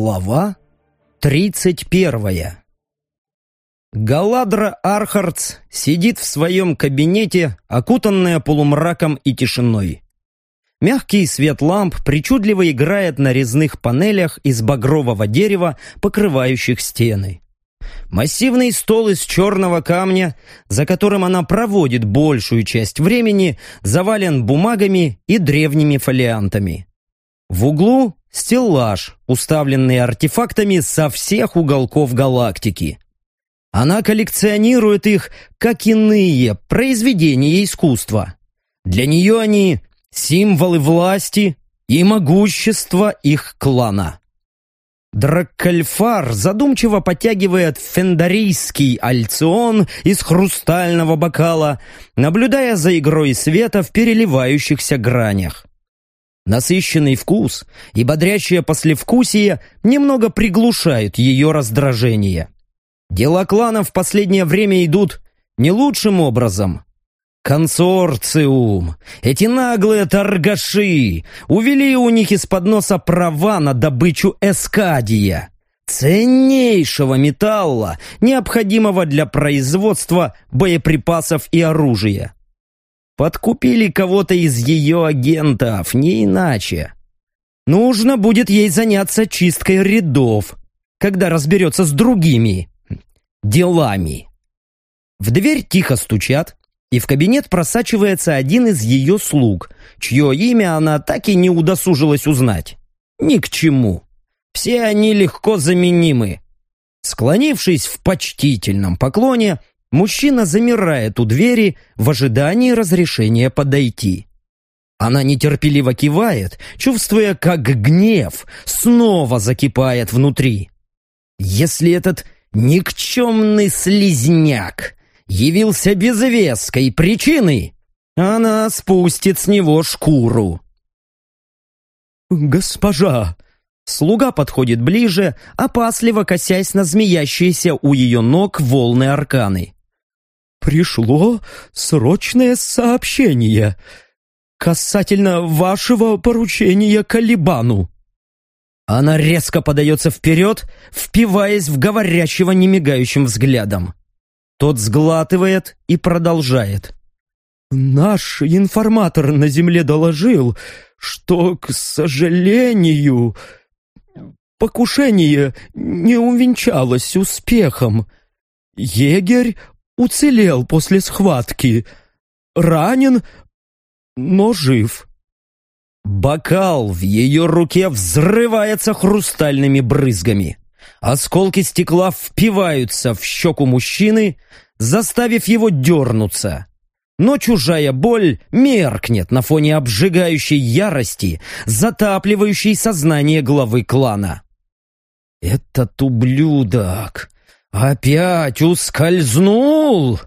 Глава тридцать первая Галадра Архардс сидит в своем кабинете, окутанная полумраком и тишиной. Мягкий свет ламп причудливо играет на резных панелях из багрового дерева, покрывающих стены. Массивный стол из черного камня, за которым она проводит большую часть времени, завален бумагами и древними фолиантами. В углу стеллаж, уставленный артефактами со всех уголков галактики. Она коллекционирует их, как иные произведения искусства. Для нее они символы власти и могущества их клана. Драккальфар задумчиво потягивает фендарийский альцион из хрустального бокала, наблюдая за игрой света в переливающихся гранях. Насыщенный вкус и бодрящее послевкусие немного приглушают ее раздражение. Дела клана в последнее время идут не лучшим образом. Консорциум, эти наглые торгаши, увели у них из-под носа права на добычу эскадия, ценнейшего металла, необходимого для производства боеприпасов и оружия. Подкупили кого-то из ее агентов, не иначе. Нужно будет ей заняться чисткой рядов, когда разберется с другими делами. В дверь тихо стучат, и в кабинет просачивается один из ее слуг, чье имя она так и не удосужилась узнать. Ни к чему. Все они легко заменимы. Склонившись в почтительном поклоне, Мужчина замирает у двери в ожидании разрешения подойти. Она нетерпеливо кивает, чувствуя, как гнев снова закипает внутри. Если этот никчемный слизняк явился без веской причины, она спустит с него шкуру. «Госпожа!» Слуга подходит ближе, опасливо косясь на змеящиеся у ее ног волны арканы. «Пришло срочное сообщение касательно вашего поручения Калибану». Она резко подается вперед, впиваясь в говорящего немигающим взглядом. Тот сглатывает и продолжает. «Наш информатор на земле доложил, что, к сожалению, покушение не увенчалось успехом. Егерь уцелел после схватки. Ранен, но жив. Бокал в ее руке взрывается хрустальными брызгами. Осколки стекла впиваются в щеку мужчины, заставив его дернуться. Но чужая боль меркнет на фоне обжигающей ярости, затапливающей сознание главы клана. «Этот ублюдок! Опять ускользнул!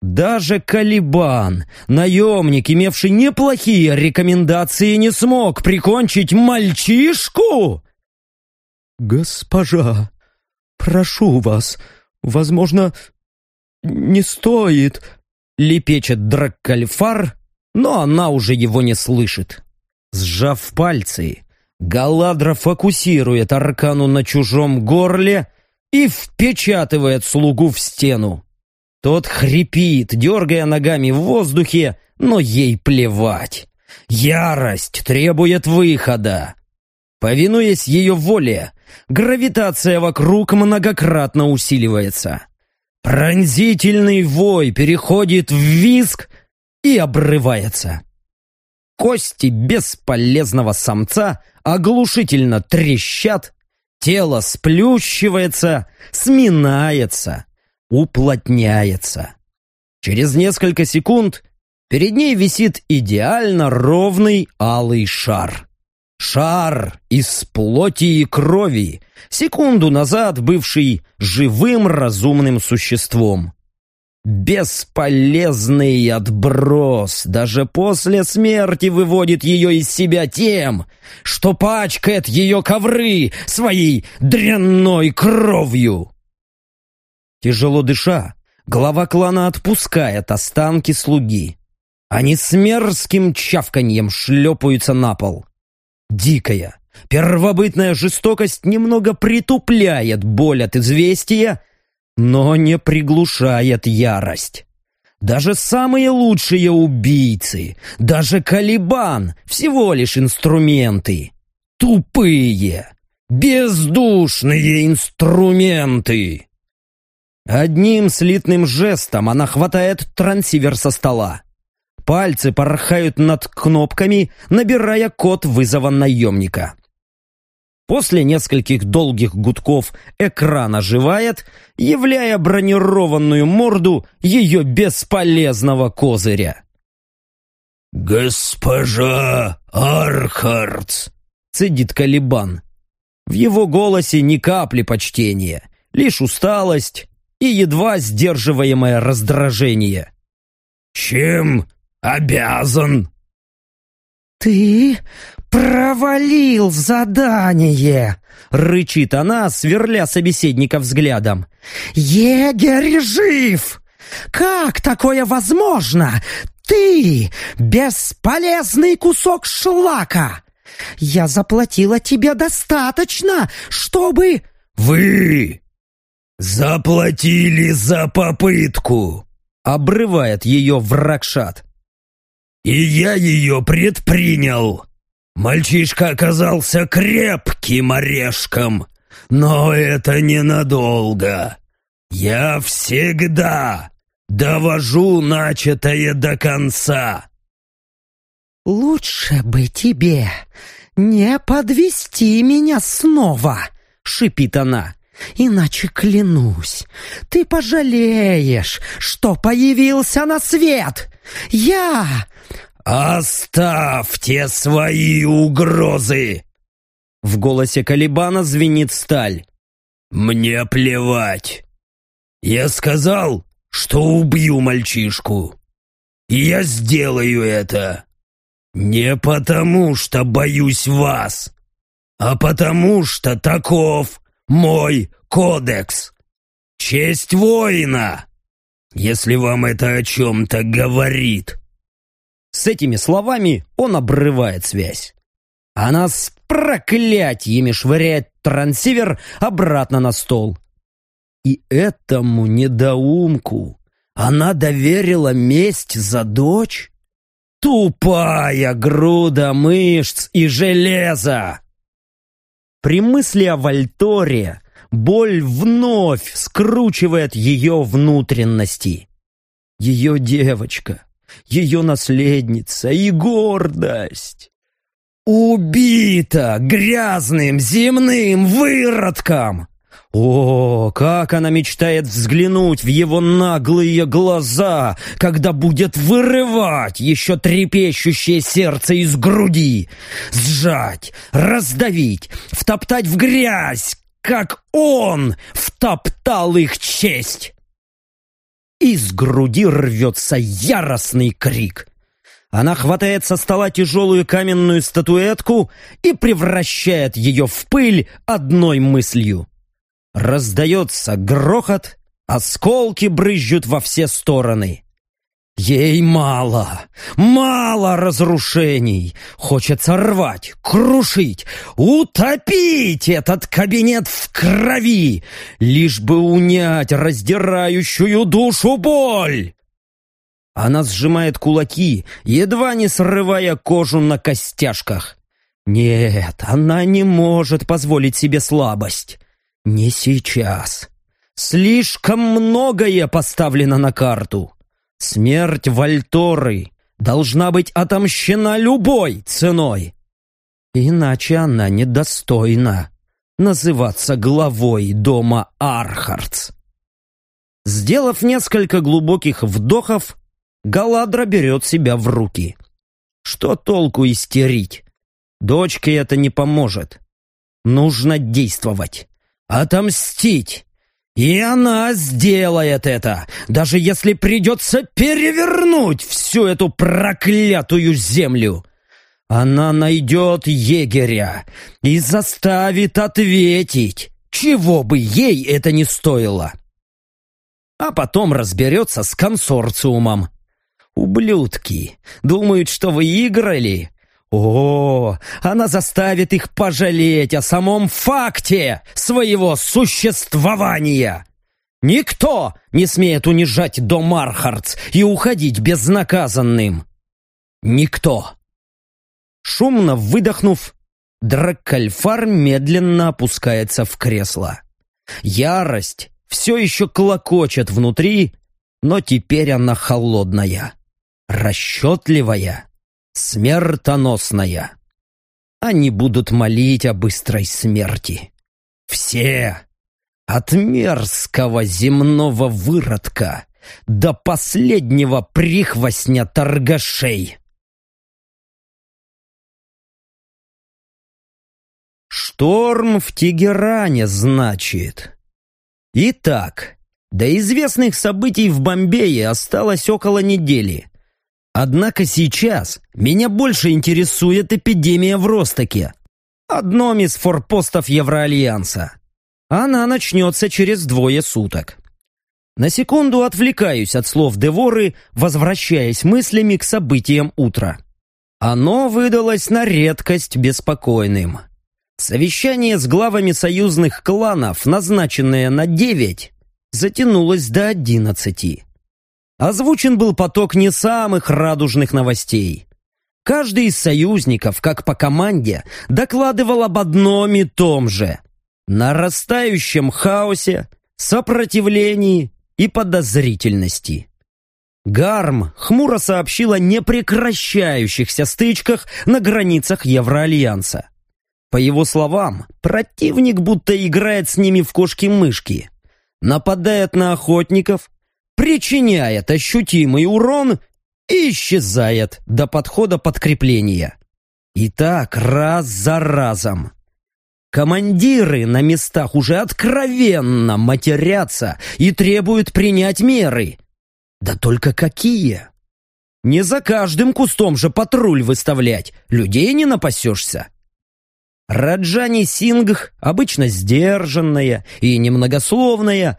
Даже Калибан, наемник, имевший неплохие рекомендации, не смог прикончить мальчишку? Госпожа, прошу вас, возможно, не стоит, лепечет Драккальфар, но она уже его не слышит. Сжав пальцы, Галадра фокусирует аркану на чужом горле и впечатывает слугу в стену. Тот хрипит, дергая ногами в воздухе, но ей плевать. Ярость требует выхода. Повинуясь ее воле, гравитация вокруг многократно усиливается. Пронзительный вой переходит в визг и обрывается. Кости бесполезного самца оглушительно трещат, Тело сплющивается, сминается, уплотняется. Через несколько секунд перед ней висит идеально ровный алый шар. Шар из плоти и крови, секунду назад бывший живым разумным существом. Бесполезный отброс даже после смерти выводит ее из себя тем, что пачкает ее ковры своей дрянной кровью. Тяжело дыша, глава клана отпускает останки слуги. Они с мерзким чавканьем шлепаются на пол. Дикая, Первобытная жестокость немного притупляет боль от известия, но не приглушает ярость. Даже самые лучшие убийцы, даже Калибан — всего лишь инструменты. Тупые, бездушные инструменты. Одним слитным жестом она хватает трансивер со стола. Пальцы порхают над кнопками, набирая код вызова наемника. После нескольких долгих гудков экран оживает, являя бронированную морду ее бесполезного козыря. «Госпожа Архардс!» — цедит Калибан. В его голосе ни капли почтения, лишь усталость и едва сдерживаемое раздражение. «Чем обязан?» «Ты провалил задание!» — рычит она, сверля собеседника взглядом. «Егерь жив! Как такое возможно? Ты — бесполезный кусок шлака! Я заплатила тебе достаточно, чтобы...» «Вы заплатили за попытку!» — обрывает ее врагшат. И я ее предпринял. Мальчишка оказался крепким орешком, но это ненадолго. Я всегда довожу начатое до конца. «Лучше бы тебе не подвести меня снова», — шипит она. «Иначе клянусь, ты пожалеешь, что появился на свет. Я «Оставьте свои угрозы!» В голосе Калибана звенит сталь. «Мне плевать. Я сказал, что убью мальчишку. И я сделаю это. Не потому, что боюсь вас, а потому, что таков мой кодекс. Честь воина, если вам это о чем-то говорит». С этими словами он обрывает связь. Она с проклятиями швыряет трансивер обратно на стол. И этому недоумку она доверила месть за дочь? Тупая груда мышц и железа! При мысли о Вальторе боль вновь скручивает ее внутренности. Ее девочка, ее наследница и гордость. Убита грязным земным выродком! О, как она мечтает взглянуть в его наглые глаза, когда будет вырывать еще трепещущее сердце из груди, сжать, раздавить, втоптать в грязь, как он втоптал их честь. Из груди рвется яростный крик. Она хватает со стола тяжелую каменную статуэтку и превращает ее в пыль одной мыслью. Раздается грохот, осколки брызжут во все стороны. Ей мало, мало разрушений. Хочется рвать, крушить, утопить этот кабинет в крови, лишь бы унять раздирающую душу боль. Она сжимает кулаки, едва не срывая кожу на костяшках. Нет, она не может позволить себе слабость. Не сейчас. Слишком многое поставлено на карту. Смерть Вальторы должна быть отомщена любой ценой. Иначе она недостойна называться главой дома Архардс. Сделав несколько глубоких вдохов, Галадра берет себя в руки. Что толку истерить? Дочке это не поможет. Нужно действовать. Отомстить. И она сделает это, даже если придется перевернуть всю эту проклятую землю. Она найдет егеря и заставит ответить, чего бы ей это ни стоило. А потом разберется с консорциумом. Ублюдки думают, что выиграли. О, она заставит их пожалеть о самом факте своего существования. Никто не смеет унижать дом Архардс и уходить безнаказанным. Никто. Шумно выдохнув, Драккальфар медленно опускается в кресло. Ярость все еще клокочет внутри, но теперь она холодная, расчетливая, смертоносная. Они будут молить о быстрой смерти. Все, от мерзкого земного выродка до последнего прихвостня торгашей. Шторм в Тегеране, значит. Итак, до известных событий в Бомбее осталось около недели. Однако сейчас меня больше интересует эпидемия в Ростоке, одном из форпостов Евроальянса. Она начнется через двое суток. На секунду отвлекаюсь от слов Деворы, возвращаясь мыслями к событиям утра. Оно выдалось на редкость беспокойным. Совещание с главами союзных кланов, назначенное на девять, затянулось до одиннадцати. Озвучен был поток не самых радужных новостей. Каждый из союзников, как по команде, докладывал об одном и том же – нарастающем хаосе, сопротивлении и подозрительности. Гарм хмуро сообщил о непрекращающихся стычках на границах Евроальянса. По его словам, противник будто играет с ними в кошки-мышки. Нападает на охотников, причиняет ощутимый урон и исчезает до подхода подкрепления. И так раз за разом. Командиры на местах уже откровенно матерятся и требуют принять меры. Да только какие? Не за каждым кустом же патруль выставлять, людей не напасешься. Раджани Сингх, обычно сдержанная и немногословная,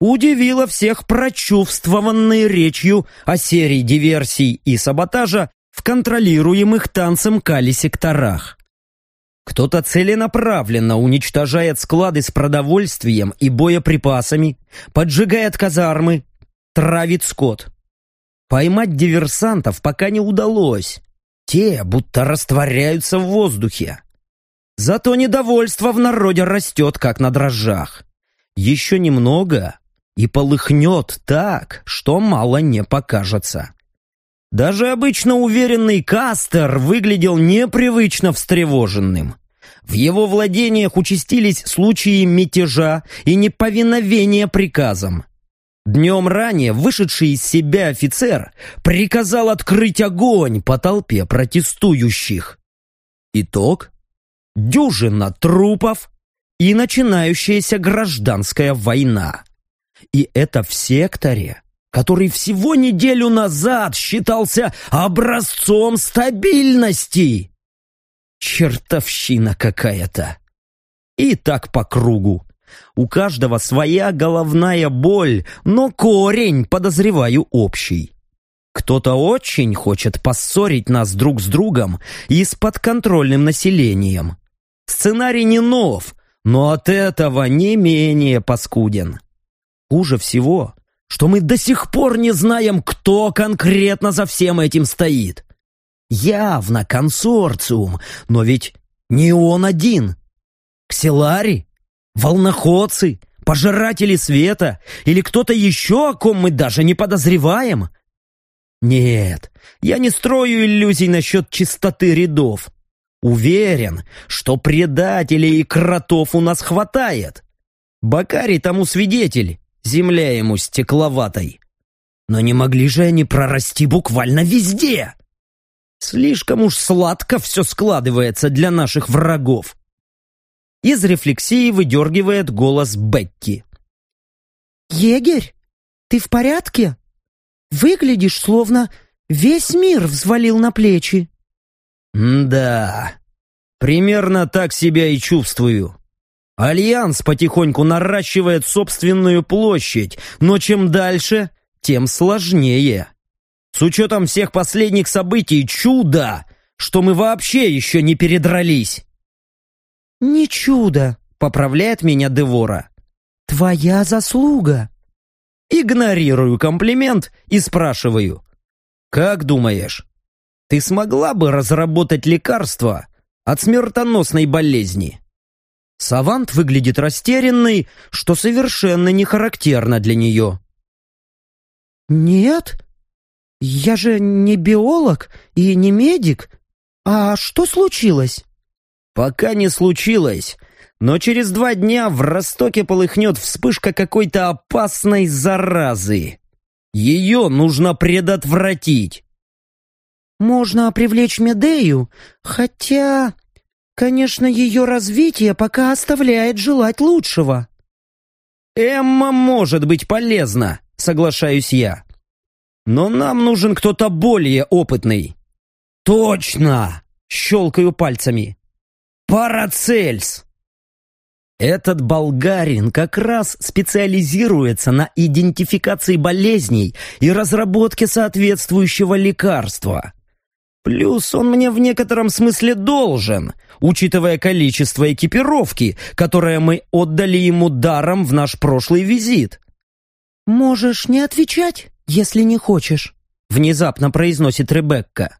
удивила всех прочувствованной речью о серии диверсий и саботажа в контролируемых танцем Кали секторах. Кто-то целенаправленно уничтожает склады с продовольствием и боеприпасами, поджигает казармы, травит скот. Поймать диверсантов пока не удалось. Те будто растворяются в воздухе. Зато недовольство в народе растет, как на дрожжах. Еще немного, и полыхнет так, что мало не покажется. Даже обычно уверенный Кастер выглядел непривычно встревоженным. В его владениях участились случаи мятежа и неповиновения приказам. Днем ранее вышедший из себя офицер приказал открыть огонь по толпе протестующих. Итог дюжина трупов и начинающаяся гражданская война. И это в секторе, который всего неделю назад считался образцом стабильности. Чертовщина какая-то. И так по кругу. У каждого своя головная боль, но корень, подозреваю, общий. Кто-то очень хочет поссорить нас друг с другом и с подконтрольным населением. Сценарий не нов, но от этого не менее паскуден. Хуже всего, что мы до сих пор не знаем, кто конкретно за всем этим стоит. Явно консорциум, но ведь не он один. Ксилари? Волноходцы? Пожиратели света? Или кто-то еще, о ком мы даже не подозреваем? Нет, я не строю иллюзий насчет чистоты рядов. Уверен, что предателей и кротов у нас хватает. Бакарий тому свидетель, земля ему стекловатой. Но не могли же они прорасти буквально везде. Слишком уж сладко все складывается для наших врагов. Из рефлексии выдергивает голос Бекки. «Егерь, ты в порядке? Выглядишь, словно весь мир взвалил на плечи». «Да, примерно так себя и чувствую. Альянс потихоньку наращивает собственную площадь, но чем дальше, тем сложнее. С учетом всех последних событий, чудо, что мы вообще еще не передрались. «Не чудо», — поправляет меня Девора. «Твоя заслуга». Игнорирую комплимент и спрашиваю. «Как думаешь, ты смогла бы разработать лекарство от смертоносной болезни?» Савант выглядит растерянный, что совершенно не характерно для нее. «Нет, я же не биолог и не медик. А что случилось?» «Пока не случилось, но через два дня в Ростоке полыхнет вспышка какой-то опасной заразы. Ее нужно предотвратить». «Можно привлечь Медею, хотя, конечно, ее развитие пока оставляет желать лучшего». «Эмма может быть полезна», — соглашаюсь я. «Но нам нужен кто-то более опытный». «Точно!» — щелкаю пальцами. «Парацельс!» Этот болгарин как раз специализируется на идентификации болезней и разработке соответствующего лекарства. Плюс он мне в некотором смысле должен, учитывая количество экипировки, которое мы отдали ему даром в наш прошлый визит. «Можешь не отвечать, если не хочешь», — внезапно произносит Ребекка.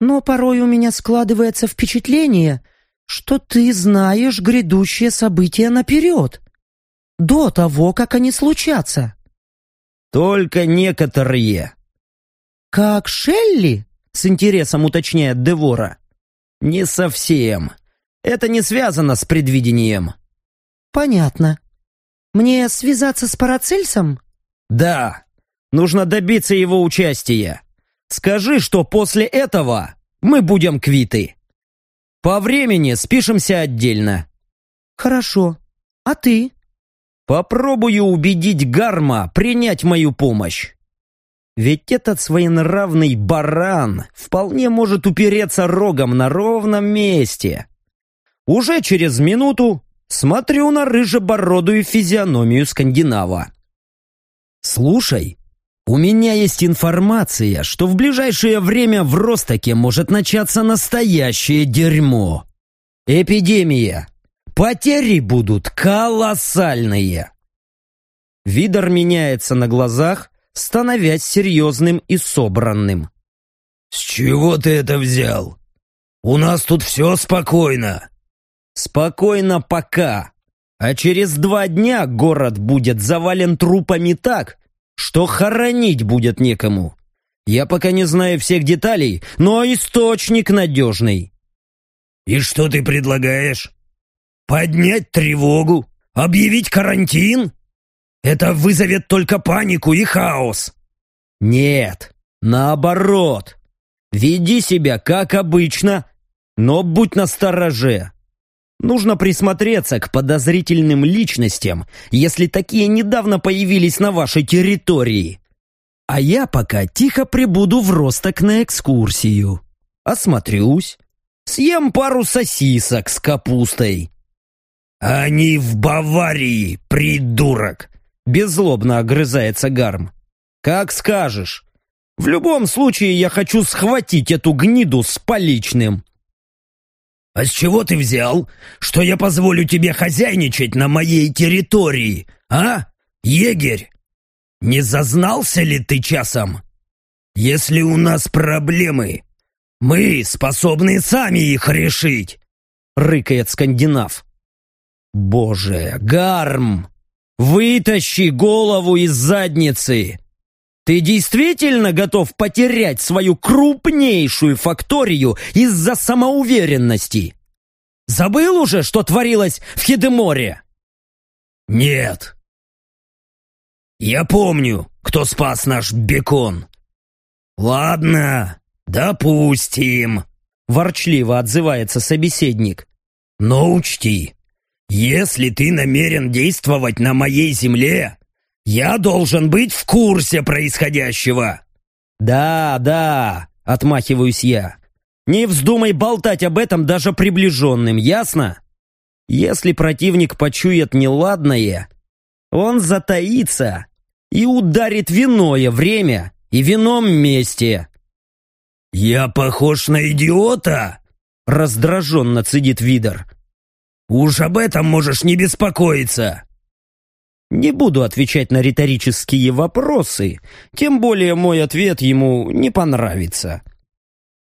«Но порой у меня складывается впечатление, что ты знаешь грядущие события наперед, до того, как они случатся». «Только некоторые». «Как Шелли?» С интересом уточняет Девора. Не совсем. Это не связано с предвидением. Понятно. Мне связаться с Парацельсом? Да. Нужно добиться его участия. Скажи, что после этого мы будем квиты. По времени спишемся отдельно. Хорошо. А ты? Попробую убедить Гарма принять мою помощь. Ведь этот своенравный баран вполне может упереться рогом на ровном месте. Уже через минуту смотрю на рыжебородую физиономию скандинава. «Слушай, у меня есть информация, что в ближайшее время в Ростоке может начаться настоящее дерьмо. Эпидемия. Потери будут колоссальные». Видор меняется на глазах, становясь серьезным и собранным. «С чего ты это взял? У нас тут все спокойно». «Спокойно пока. А через два дня город будет завален трупами так, что хоронить будет некому. Я пока не знаю всех деталей, но источник надежный». «И что ты предлагаешь? Поднять тревогу? Объявить карантин?» Это вызовет только панику и хаос. Нет, наоборот. Веди себя как обычно, но будь настороже. Нужно присмотреться к подозрительным личностям, если такие недавно появились на вашей территории. А я пока тихо прибуду в Росток на экскурсию. Осмотрюсь, съем пару сосисок с капустой. «Они в Баварии, придурок!» Беззлобно огрызается Гарм. «Как скажешь. В любом случае я хочу схватить эту гниду с поличным». «А с чего ты взял, что я позволю тебе хозяйничать на моей территории, а, егерь? Не зазнался ли ты часом? Если у нас проблемы, мы способны сами их решить», — рыкает скандинав. «Боже, Гарм!» Вытащи голову из задницы! Ты действительно готов потерять свою крупнейшую факторию из-за самоуверенности? Забыл уже, что творилось в Хидеморе? Нет. Я помню, кто спас наш бекон. Ладно, допустим, ворчливо отзывается собеседник. Но учти, если ты намерен действовать на моей земле, я должен быть в курсе происходящего. Да, да, отмахиваюсь я. Не вздумай болтать об этом даже приближенным, ясно? Если противник почует неладное, он затаится и ударит в иное время и в ином месте. «Я похож на идиота?» — раздраженно цедит Видер. «Уж об этом можешь не беспокоиться!» Не буду отвечать на риторические вопросы, тем более мой ответ ему не понравится.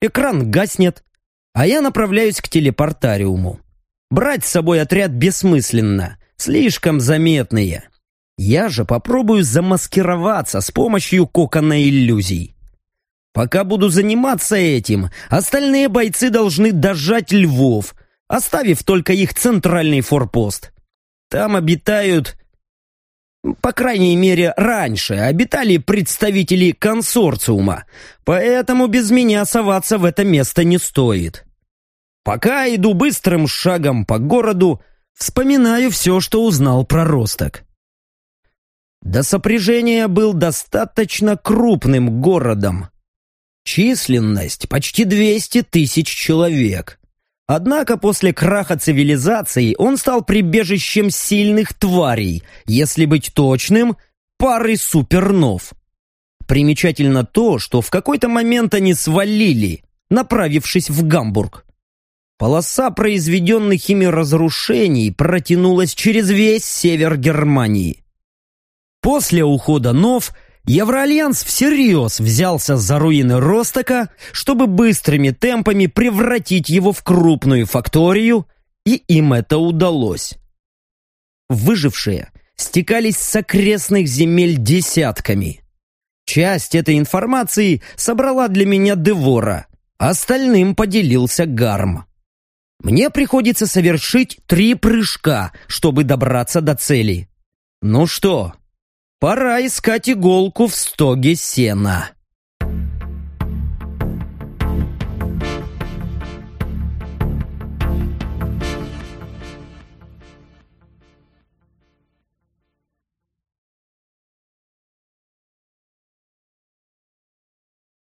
Экран гаснет, а я направляюсь к телепортариуму. Брать с собой отряд бессмысленно, слишком заметные. Я же попробую замаскироваться с помощью кокона иллюзий. Пока буду заниматься этим, остальные бойцы должны дожать львов, оставив только их центральный форпост. Там обитают... По крайней мере, раньше обитали представители консорциума, поэтому без меня соваться в это место не стоит. Пока иду быстрым шагом по городу, вспоминаю все, что узнал про Росток. До сопряжения был достаточно крупным городом. Численность почти 200 тысяч человек. Однако после краха цивилизации он стал прибежищем сильных тварей, если быть точным, пары супернов. Примечательно то, что в какой-то момент они свалили, направившись в Гамбург. Полоса произведенных ими разрушений протянулась через весь север Германии. После ухода Нов Евроальянс всерьез взялся за руины Ростока, чтобы быстрыми темпами превратить его в крупную факторию, и им это удалось. Выжившие стекались с окрестных земель десятками. Часть этой информации собрала для меня Девора, остальным поделился Гарм. Мне приходится совершить три прыжка, чтобы добраться до цели. Ну что, Пора искать иголку в стоге сена.